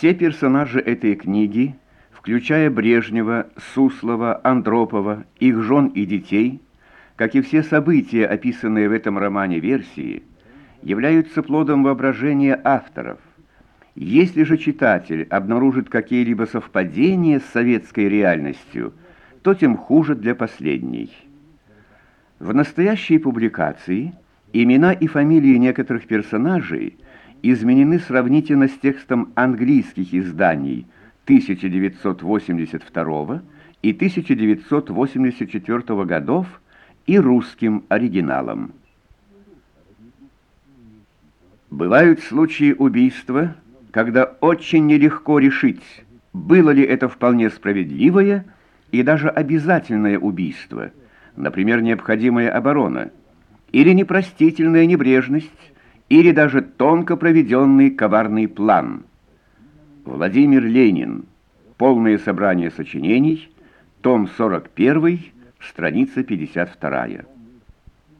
Все персонажи этой книги, включая Брежнева, Суслова, Андропова, их жен и детей, как и все события, описанные в этом романе версии, являются плодом воображения авторов. Если же читатель обнаружит какие-либо совпадения с советской реальностью, то тем хуже для последней. В настоящей публикации имена и фамилии некоторых персонажей изменены сравнительно с текстом английских изданий 1982 и 1984 годов и русским оригиналом. Бывают случаи убийства, когда очень нелегко решить, было ли это вполне справедливое и даже обязательное убийство, например, необходимая оборона, или непростительная небрежность, или даже тонко проведенный коварный план. Владимир Ленин. Полное собрание сочинений. Том 41, страница 52.